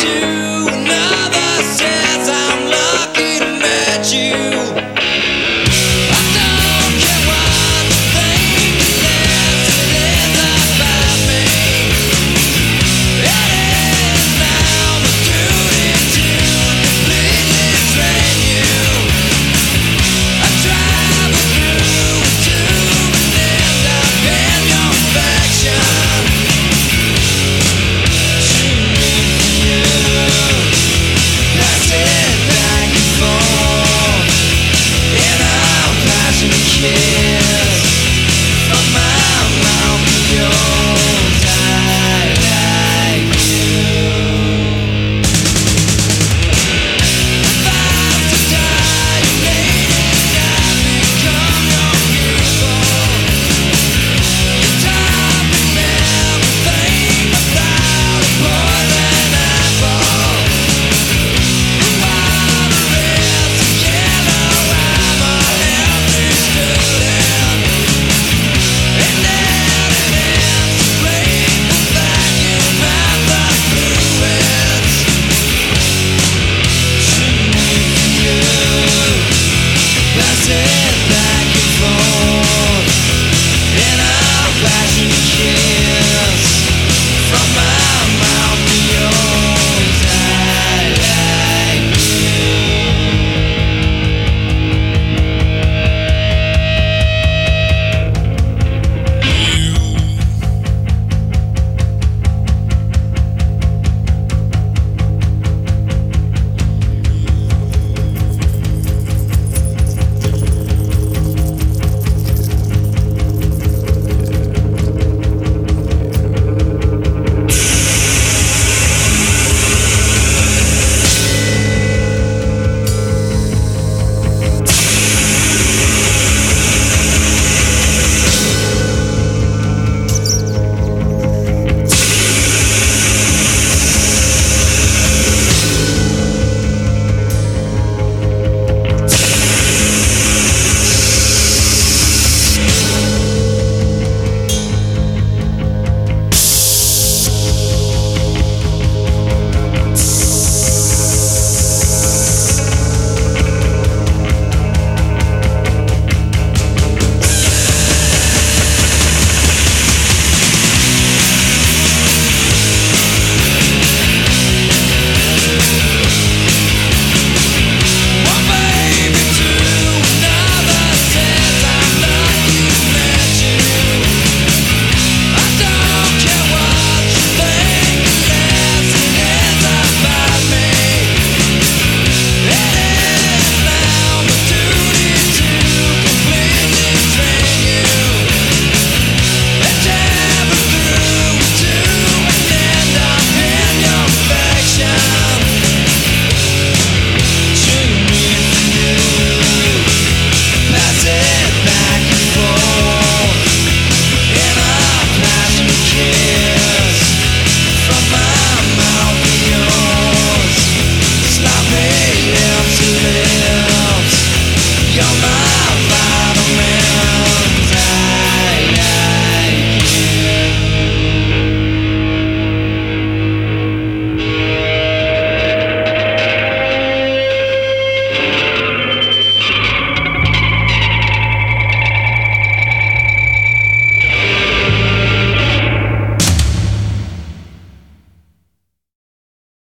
to Yeah.